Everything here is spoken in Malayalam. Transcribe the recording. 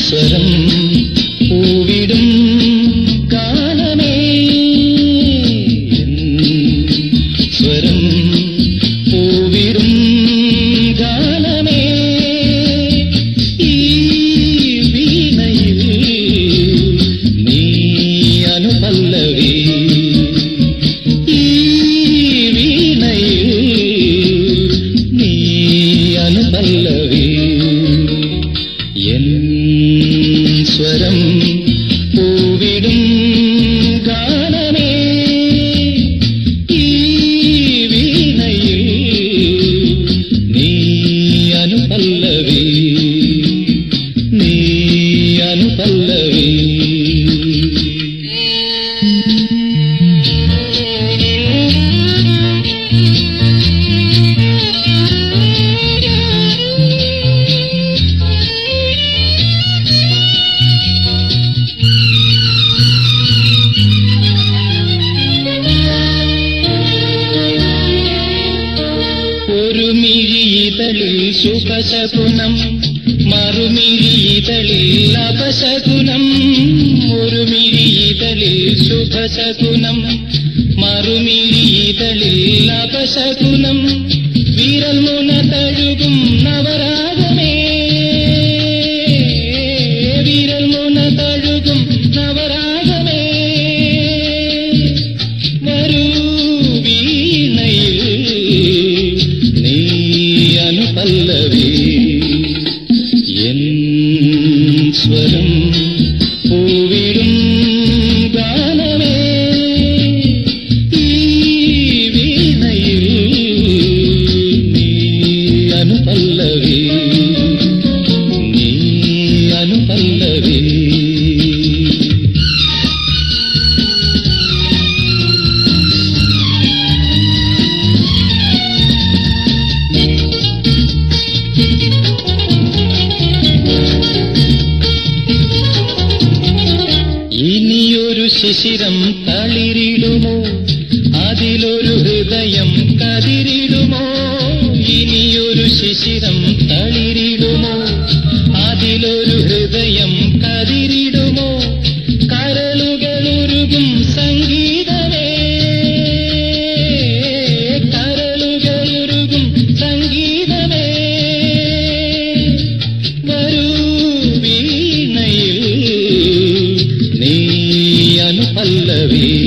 സ്വരം പൂവിടും الذي ശുഭശകുനം മറുമിഴിയിതളിൽ അപശകുനം ഒരുമിഴിയിതളിൽ ശുഭശകുനം മറുമിഴിയിതളിൽ അപശകുനം. വിരൽ മുന തഴുകും பல்லவி என் ஸ்வரம் பூவிடும் காலமே. வீணையில் நீ அனு பல்லவி ശിശിരം തളിരിടുമോ? അതിലൊരു ഹൃദയം കതിരിടുമോ? ഇനിയൊരു ശിശിരം തളിരിടുമോ? അതിലൊരു பிறவி